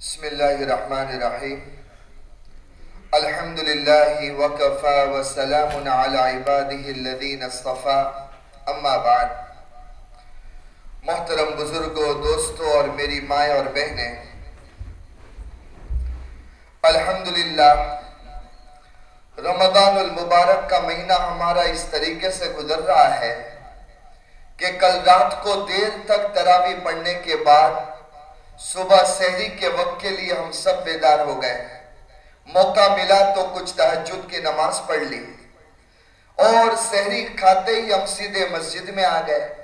بسم اللہ الرحمن الرحیم. الحمد للہ وکفا وسلام علی عباده الذین اصطفا. اما بعد. محترم بزرگوں دوستوں اور میری مائیں اور بہنیں. الحمدللہ، رمضان المبارک کا مہینہ ہمارا اس طریقے سے گزر رہا ہے کہ کل رات کو دیر تک تراوی پڑھنے کے بعد صبح سحری کے وقت کے لیے ہم سب بیدار ہو گئے۔ موقع ملا تو کچھ تحجد کی نماز پڑھ لی۔ اور سحری کھاتے ہی ہم سیدھے مسجد میں آ گئے۔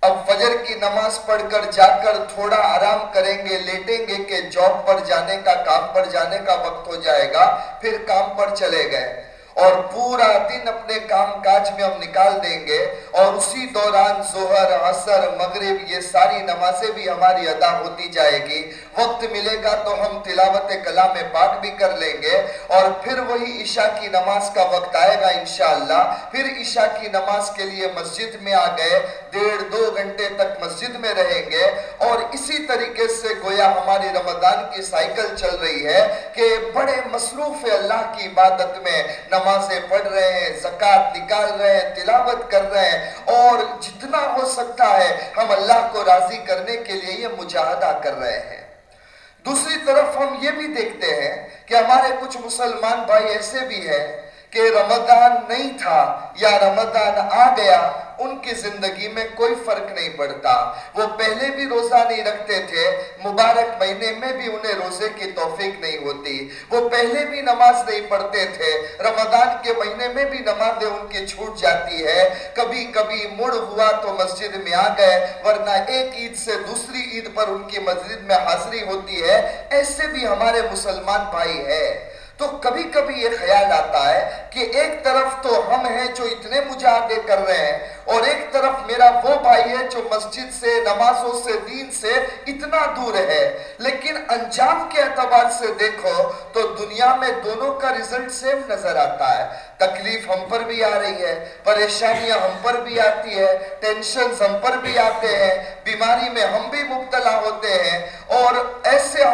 اب فجر کی نماز پڑھ کر جا کر تھوڑا آرام کریں گے، لیٹیں گے کہ جاب پر جانے کا، کام پر جانے کا وقت ہو جائے گا، پھر کام پر چلے گئے۔ اور پورا دن اپنے کام کاج میں ہم نکال دیں گے اور اسی دوران ظہر، عصر، مغرب یہ ساری نمازیں بھی ہماری ادا ہوتی جائے گی۔ وقت ملے گا تو ہم تلاوت کلام پاک بھی کر لیں گے اور پھر وہی عشاء کی نماز کا وقت آئے گا انشاءاللہ۔ پھر عشاء کی نماز کے لیے مسجد میں آ گئے۔ ڈیڑھ دو گھنٹے تک مسجد میں رہیں گے اور اسی طریقے سے گویا ہماری رمضان کی سائیکل چل رہی ہے کہ بڑے مصروف اللہ کی عبادت میں نمازیں پڑھ رہے ہیں زکاة نکال رہے ہیں، تلاوت کر رہے ہیں اور جتنا ہو سکتا ہے ہم اللہ کو راضی کرنے کے لیے یہ مجاہدہ کر رہے ہیں۔ دوسری طرف ہم یہ بھی دیکھتے ہیں کہ ہمارے کچھ مسلمان بھائی ایسے بھی ہیں کہ رمضان نہیں تھا یا رمضان آ گیا، ان کی زندگی میں کوئی فرق نہیں پڑتا۔ وہ پہلے بھی روزہ نہیں رکھتے تھے، مبارک مہینے میں بھی انہیں روزے کی توفیق نہیں ہوتی۔ وہ پہلے بھی نماز نہیں پڑھتے تھے، رمضان کے مہینے میں بھی نمازیں ان کی چھوٹ جاتی ہے۔ کبھی کبھی مڑ ہوا تو مسجد میں آ گئے، ورنہ ایک عید سے دوسری عید پر ان کی مسجد میں حاضری ہوتی ہے۔ ایسے بھی ہمارے مسلمان بھائی ہے تو کبھی کبھی یہ خیال آتا ہے کہ ایک طرف تو ہم ہیں جو اتنے مجاہدے کر رہے ہیں اور ایک طرف میرا وہ بھائی ہے جو مسجد سے، نمازوں سے، دین سے اتنا دور ہے۔ لیکن انجام کے اعتبار سے دیکھو تو دنیا میں دونوں کا ریزلٹ سیم نظر آتا ہے۔ تکلیف ہم پر بھی آ رہی ہے، پریشانیاں ہم پر بھی آتی ہے ٹینشنز ہم پر بھی آتے ہیں، بیماری میں ہم بھی مبتلا ہوتے ہیں۔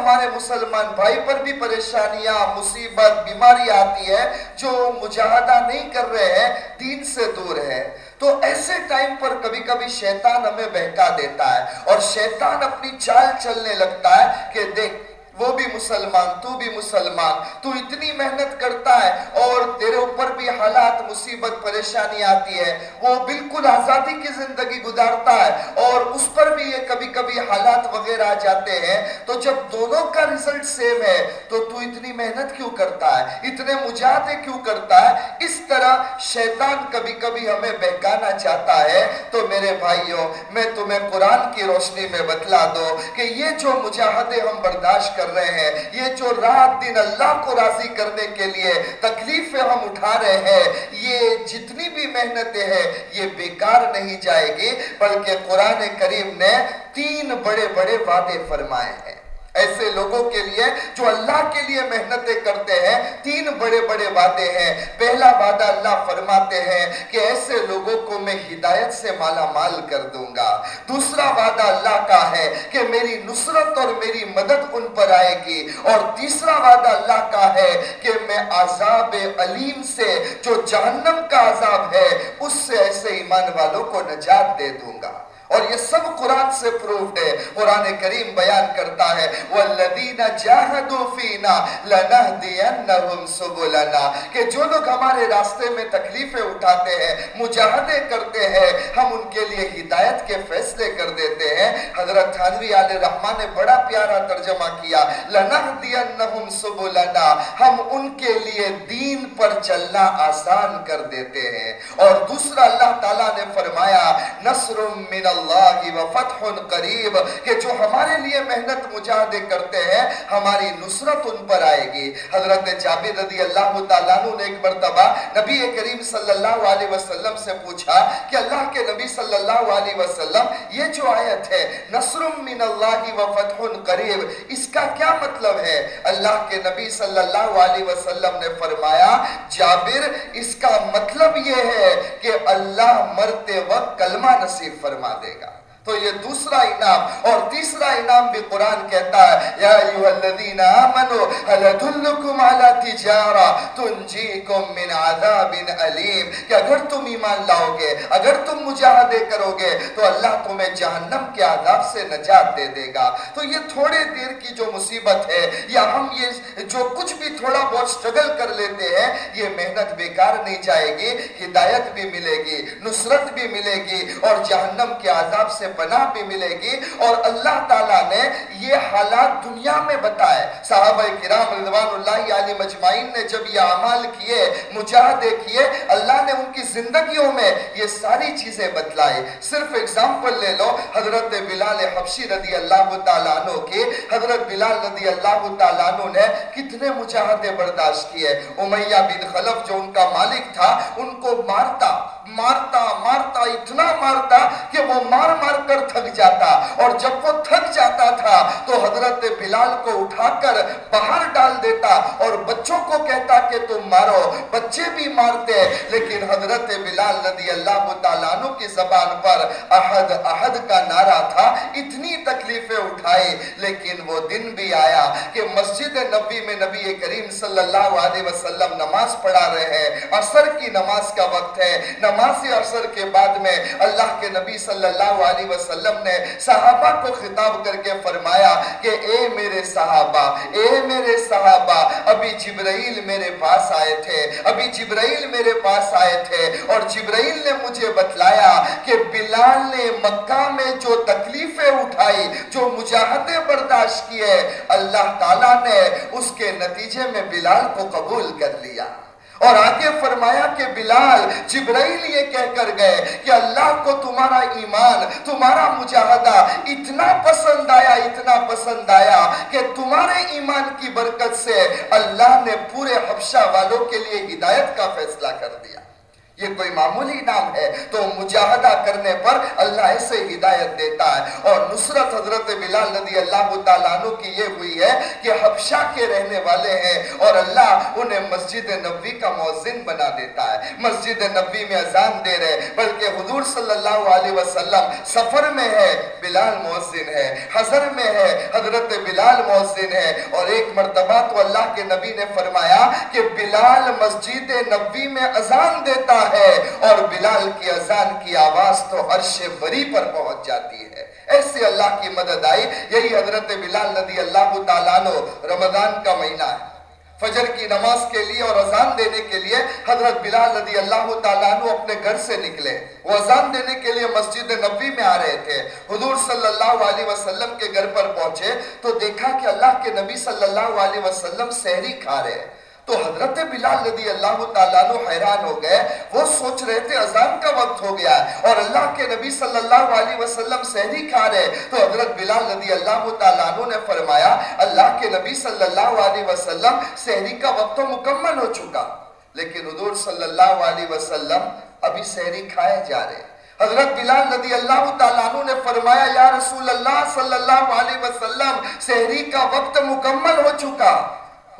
ہمارے مسلمان بھائی پر بھی پریشانیاں، مصیبت، بیماری آتی ہے جو مجاہدہ نہیں کر رہے ہیں، دین سے دور ہے۔ تو ایسے ٹائم پر کبھی کبھی شیطان ہمیں بہکا دیتا ہے اور شیطان اپنی چال چلنے لگتا ہے کہ دیکھ وہ بھی مسلمان، تو بھی مسلمان، تو اتنی محنت کرتا ہے اور تیرے اوپر بھی حالات مصیبت، پریشانی آتی ہے۔ وہ بالکل آزادی کی زندگی گزارتا ہے اور اس پر بھی یہ کبھی کبھی حالات وغیرہ آ جاتے ہیں۔ تو جب دونوں کا ریزلٹ سیم ہے، تو تو اتنی محنت کیوں کرتا ہے؟ اتنے مجاہدے کیوں کرتا ہے؟ اس طرح شیطان کبھی کبھی ہمیں بہکانا چاہتا ہے۔ تو میرے بھائیوں، میں تمہیں قرآن کی روشنی میں بتلا دو کہ یہ جو مجاہدے ہم برداشت کر رہے ہیں۔ یہ جو رات دن اللہ کو راضی کرنے کے لیے تکلیفیں ہم اٹھا رہے ہیں، یہ جتنی بھی محنتیں ہیں، یہ بیکار نہیں جائے گی، بلکہ قرآن کریم نے تین بڑے بڑے وعدے فرمائے ہیں۔ ایسے لوگوں کے لیے جو اللہ کے لیے محنتیں کرتے ہیں، تین بڑے بڑے وعدے ہیں۔ پہلا وعدہ اللہ فرماتے ہیں کہ ایسے لوگوں کو میں ہدایت سے مالا مال کر دوں گا۔ دوسرا وعدہ اللہ کا ہے کہ میری نصرت اور میری مدد ان پر آئے گی۔ اور تیسرا وعدہ اللہ کا ہے کہ میں عذاب علیم سے جو جہنم کا عذاب ہے، اس سے ایسے ایمان والوں کو نجات دے دوں گا۔ اور یہ سب قرآن سے پروفڈ ہے، قرآن کریم بیان کرتا ہے، وَالَّذِينَ جَاهَدُوا فِينَا لَنَهْدِيَنَّهُمْ سُبُلَنَا۔ کہ جو لوگ ہمارے راستے میں تکلیفیں اٹھاتے ہیں مجاہدے کرتے ہیں، ہم ان کے لیے ہدایت کے فیصلے کر دیتے ہیں۔ حضرت تھانوی علیہ رحمہ نے بڑا پیارا ترجمہ کیا، لَنَهْدِيَنَّهُمْ سُبُلَنَا۔ ہم ان کے لیے دین پر چلنا آسان کر دیتے ہیں۔ اور دوسرا اللہ تعالیٰ نے فرمایا، نصر من اللہ و فتح قریب کہ جو ہمارے لیے محنت مجاہدے کرتے ہیں ہماری نصرت ان پر آئے گی حضرت جابر رضی اللہ تعالیٰ نے ایک مرتبہ نبی کریم صلی اللہ علیہ وسلم سے پوچھا کہ اللہ کے نبی صلی اللہ علیہ وسلم یہ جو آیت ہے نصر من اللہ و فتح قریب اس کا کیا مطلب ہے اللہ کے نبی صلی اللہ علیہ وسلم نے فرمایا جابر اس کا مطلب یہ ہے کہ اللہ مرتے وقت کلمہ نصیب فرما دے گا تو یہ دوسرا انعام اور تیسرا انعام بھی قرآن کہتا ہے، یا ایوہ الذین آمنوا حل ادلکم علی تجارہ تنجیکم من عذاب علیم کہ اگر تم ایمان لاؤ گے اگر تم مجاہدے کرو گے تو اللہ تمہیں جہنم کے عذاب سے نجات دے دے گا۔ تو یہ تھوڑے دیر کی جو مصیبت ہے، یا ہم یہ جو کچھ بھی تھوڑا بہت سٹرگل کر لیتے ہیں، یہ محنت بیکار نہیں جائے گی، ہدایت بھی ملے گی، نصرت بھی ملے گی اور جہنم کے عذاب سے پناہ بھی ملے گی اور اللہ تعالیٰ نے یہ حالات دنیا میں بتائے۔ صحابہ کرام رضوان اللہ علی مجمعین نے جب یہ عمال کیے، مجاہدے کیے، اللہ نے ان کی زندگیوں میں یہ ساری چیزیں بتلائی۔ صرف اگزامپل لے لو، حضرت بلال حبشی رضی اللہ تعالیٰ عنہ کی، حضرت بلال رضی اللہ تعالیٰ عنہ نے کتنے مجاہدے برداشت کیے۔ امیہ بن خلف جو ان کا مالک تھا، ان کو مارتا۔ مارتا مارتا، اتنا مارتا کہ وہ مار مار کر تھک جاتا اور جب وہ تھک جاتا تھا تو حضرت بلال کو اٹھا کر باہر ڈال دیتا اور بچوں کو کہتا کہ تم مارو، بچے بھی مارتے۔ لیکن حضرت بلال رضی اللہ تعالیٰ عنہ کی زبان پر احد احد کا نعرہ تھا، اتنی تکلیفیں اٹھائی۔ لیکن وہ دن بھی آیا کہ مسجد نبی میں نبی کریم صلی اللہ علیہ وسلم نماز پڑھا رہے ہیں۔ عصر کی نماز کا وقت ہے، نماز عصر کے بعد میں اللہ کے نبی صلی اللہ علیہ وسلم نے صحابہ کو خطاب کر کے فرمایا کہ اے میرے صحابہ، اے میرے صحابہ، ابھی جبرائیل میرے پاس آئے تھے، ابھی جبرائیل میرے پاس آئے تھے اور جبرائیل نے مجھے بتلایا کہ بلال نے مکہ میں جو تکلیفیں اٹھائی، جو مجاہدے برداشت کیے، اللہ تعالیٰ نے اس کے نتیجے میں بلال کو قبول کر لیا۔ اور آگے فرمایا کہ بلال جبرائیل یہ کہہ کر گئے کہ اللہ کو تمہارا ایمان، تمہارا مجاہدہ اتنا پسند آیا، اتنا پسند آیا کہ تمہارے ایمان کی برکت سے اللہ نے پورے حبشہ والوں کے لیے ہدایت کا فیصلہ کر دیا۔ یہ کوئی معمولی نام ہے تو مجاہدہ کرنے پر اللہ ایسے ہدایت دیتا ہے۔ اور نصرت حضرت بلال رضی اللہ تعالیٰ عنہ کی یہ ہوئی ہے کہ حبشہ کے رہنے والے ہیں اور اللہ انہیں مسجد نبوی کا موزن بنا دیتا ہے۔ مسجد نبوی میں ازان دے رہے بلکہ حضور صلی اللہ علیہ وسلم سفر میں ہے، بلال موزن ہے۔ حضر میں ہے، حضرت بلال موزن ہے۔ اور ایک مرتبہ تو اللہ کے نبی نے فرمایا کہ بلال مسجد نبوی میں ازان دیتا ہے۔ ہے اور بلال کی ازان کی آواز تو عرش بری پر پہنچ جاتی ہے۔ ایسے اللہ کی مدد آئی۔ یہی حضرت بلال رضی اللہ تعالیٰ رمضان کا مہینہ ہے۔ فجر کی نماز کے لیے اور ازان دینے کے لیے حضرت بلال رضی اللہ تعالیٰ عنہ اپنے گھر سے نکلے۔ وہ ازان دینے کے لیے مسجد نبی میں آ رہے تھے۔ حضور صلی اللہ علیہ وسلم کے گھر پر پہنچے تو دیکھا کہ اللہ کے نبی صلی اللہ علیہ وسلم سہری کھا رہے ہیں۔ تو حضرت بلال رضی اللہ تعالیٰ عنہ حیران ہو گئے۔ وہ سوچ رہے تھے ازان کا وقت ہو گیا ہے اور اللہ کے نبی صلی اللہ علیہ وسلم سہری کھا رہے تو حضرت بلال رضی اللہ تعالیٰ نے فرمایا، اللہ کے نبی صلی اللہ علیہ وسلم سہری کا وقت تو مکمل ہو چکا، لیکن حضور صلی اللہ علیہ وسلم ابھی سہری کھائے جا رہے حضرت بلال رضی اللہ تعالیٰ عنہ نے فرمایا، یا رسول اللہ صلی اللہ علیہ وسلم، سہری کا وقت مکمل ہو چکا۔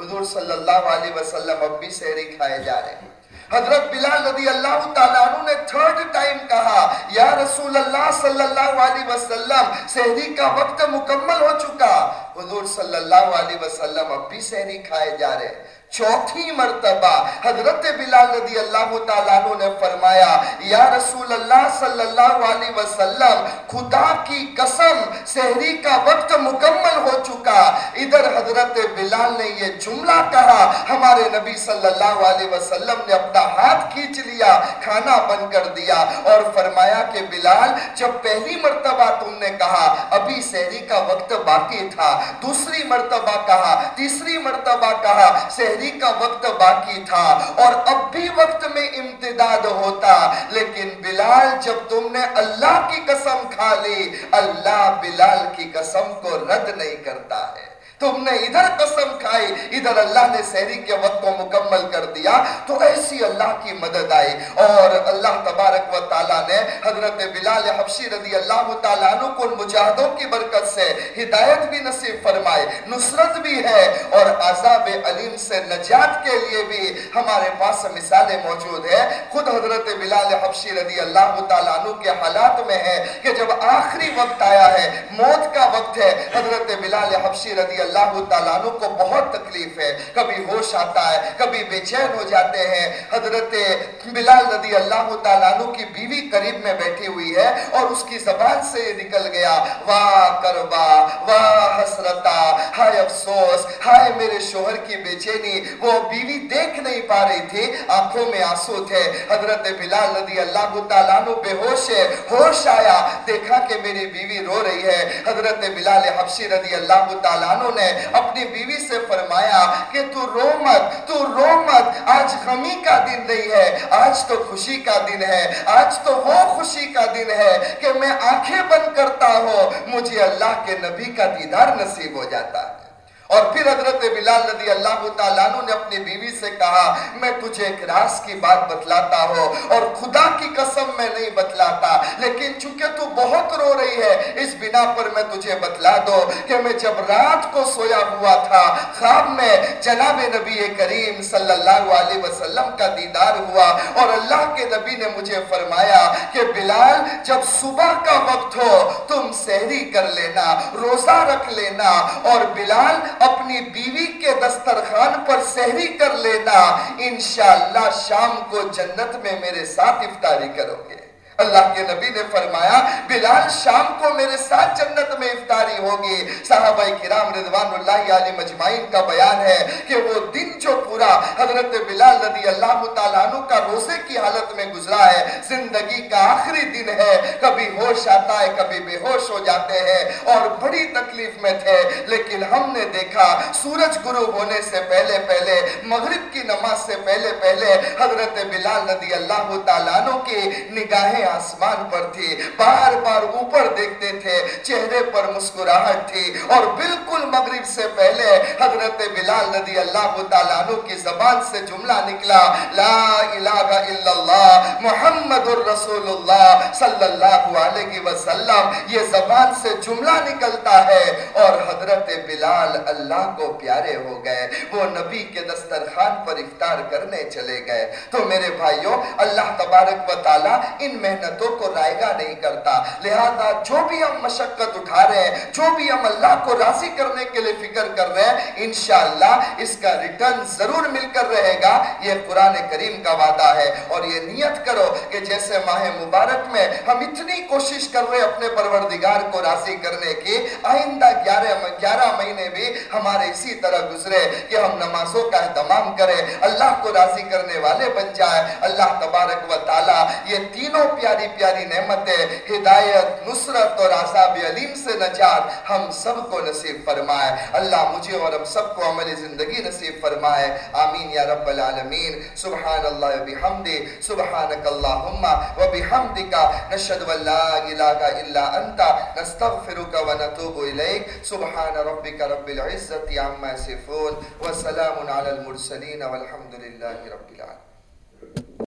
حضور صلی اللہ علیہ وسلم اب بھی سہری کھائے جا رہے ہیں۔ حضرت بلال رضی اللہ تعالیٰ عنہ نے تھرڈ ٹائم کہا، یا رسول اللہ صلی اللہ علیہ وسلم سہری کا وقت مکمل ہو چکا۔ حضور صلی اللہ علیہ وسلم اب بھی سہری کھائے جا رہے۔ ہیں چوتھی مرتبہ حضرت بلال رضی اللہ تعالیٰ نے فرمایا، یا رسول اللہ صلی اللہ علیہ وسلم، خدا کی قسم سہری کا وقت مکمل ہو چکا۔ ادھر حضرت بلال نے یہ جملہ کہا، ہمارے نبی صلی اللہ علیہ وسلم نے اپنا ہاتھ کھینچ لیا، کھانا بن کر دیا اور فرمایا کہ بلال، جب پہلی مرتبہ تم نے کہا، ابھی سہری کا وقت باقی تھا۔ دوسری مرتبہ کہا، تیسری مرتبہ کہا سہری شہری کا وقت باقی تھا اور اب بھی وقت میں امتداد ہوتا، لیکن بلال جب تم نے اللہ کی قسم کھا لی، اللہ بلال کی قسم کو رد نہیں کرتا ہے۔ تم نے ادھر قسم کھائی، ادھر اللہ نے سہری کے وقت کو مکمل کر دیا، تو ایسی اللہ کی مدد آئی۔ اور اللہ تبارک و تعالیٰ نے حضرت بلال حبشی رضی اللہ تعالیٰ عنہ کو مجاہدوں کی برکت سے ہدایت بھی نصیب فرمائے نصرت بھی ہے۔ اور عذاب علیم سے نجات کے لیے بھی ہمارے پاس مثالیں موجود ہیں۔ خود حضرت بلال حبشی رضی اللہ تعالیٰ عنہ کے حالات میں ہے کہ جب آخری وقت آیا ہے، موت کا وقت ہے، حضرت بلال حبشی رضی اللہ تعالیٰ عنہ کو بہت تکلیف ہے۔ کبھی ہوش آتا ہے، کبھی بے چین ہو جاتے ہیں۔ حضرت بلال رضی اللہ تعالیٰ عنہ کی بیوی قریب میں بیٹھی ہوئی ہے اور اس کی زبان سے نکل گیا، واہ کربا، واہ حسرتا، ہائے افسوس، ہائے میرے شوہر کی بے چینی۔ وہ بیوی دیکھ نہیں پا رہی تھی، آنکھوں میں آنسو تھے۔ حضرت بلال رضی اللہ تعالیٰ عنہ بے ہوش ہے، ہوش آیا، دیکھا کہ میری بیوی رو رہی ہے۔ حضرت بلال حبشی رضی اللہ تعالیٰ عنہ نے اپنی بیوی سے فرمایا کہ تو رو مت، تو رو مت۔ آج غمی کا دن نہیں ہے، آج تو خوشی کا دن ہے، آج تو وہ خوشی کا دن ہے کہ میں آنکھیں بند کرتا ہوں، مجھے اللہ کے نبی کا دیدار نصیب ہو جاتا۔ ہے اور پھر حضرت بلال رضی اللہ تعالیٰ نے اپنی بیوی سے کہا، میں تجھے ایک راز کی بات بتلاتا ہوں اور خدا کی قسم میں نہیں بتلاتا، لیکن چونکہ تو بہت رو رہی ہے، اس بنا پر میں تجھے بتلا دو کہ میں جب رات کو سویا ہوا تھا، خواب میں جناب نبی کریم صلی اللہ علیہ وسلم کا دیدار ہوا اور اللہ کے نبی نے مجھے فرمایا کہ بلال، جب صبح کا وقت ہو، تم سہری کر لینا، روزہ رکھ لینا اور بلال اپنی بیوی کے دسترخان پر سہری کر لینا، انشاءاللہ شام کو جنت میں میرے ساتھ افطاری کرو گے۔ اللہ کے نبی نے فرمایا، بلال شام کو میرے ساتھ جنت میں افطاری ہوگی۔ صحابہ کرام رضوان اللہ علیہ مجمعین کا بیان ہے کہ وہ دن جو پورا حضرت بلال رضی اللہ تعالیٰ عنہ کا روزے کی حالت میں گزرا ہے، زندگی کا آخری دن ہے۔ کبھی ہوش آتا ہے، کبھی بے ہوش ہو جاتے ہیں اور بڑی تکلیف میں تھے۔ لیکن ہم نے دیکھا، سورج غروب ہونے سے پہلے پہلے، مغرب کی نماز سے پہلے پہلے، حضرت بلال رضی اللہ تعالیٰ عنہ کی نگاہیں آسمان پر تھی، بار بار اوپر دیکھتے تھے، چہرے پر مسکراہٹ تھی۔ اور بالکل مغرب سے پہلے حضرت بلال رضی اللہ تعالیٰ عنہ کی زبان سے جملہ نکلا، لا الہ الا اللہ، محمد الرسول اللہ صلی اللہ علیہ وسلم۔ یہ زبان سے جملہ نکلتا ہے۔ اور حضرت بلال اللہ کو پیارے ہو گئے۔ وہ نبی کے دسترخان پر افطار کرنے چلے گئے۔ تو میرے بھائیوں، اللہ تبارک و تعالی ان میں محنتوں کو رائے گا نہیں کرتا۔ لہذا جو بھی ہم مشقت اٹھا رہے ہیں، جو بھی ہم اللہ کو راضی کرنے کے لیے فکر کر رہے ہیں، انشاءاللہ اس کا ریٹرن ضرور مل کر رہے گا۔ یہ قرآن کریم کا وعدہ ہے۔ اور یہ نیت کرو کہ جیسے ماہ مبارک میں ہم اتنی کوشش کر رہے اپنے پروردگار کو راضی کرنے کی، آئندہ گیارہ گیارہ مہینے بھی ہمارے اسی طرح گزرے کہ ہم نمازوں کا اہتمام کریں۔ اللہ کو راضی کرنے والے بن جائے اللہ تبارک و تعالی یہ تینوں پیاری پیاری نعمتیں، ہدایت، نصرت اور عذاب علیم سے نجات ہم سب کو نصیب فرمائے۔ اللہ مجھے اور ہم سب کو عمل زندگی نصیب فرمائے۔ آمین یا رب العالمین۔ سبحان اللہ و بحمد سبحانک اللہم و بحمدک نشد و لا الہ الا انتا نستغفرک و نتوب الیک۔ سبحان ربک رب العزت عما صفون و سلام علی المرسلین والحمدللہ رب العالمين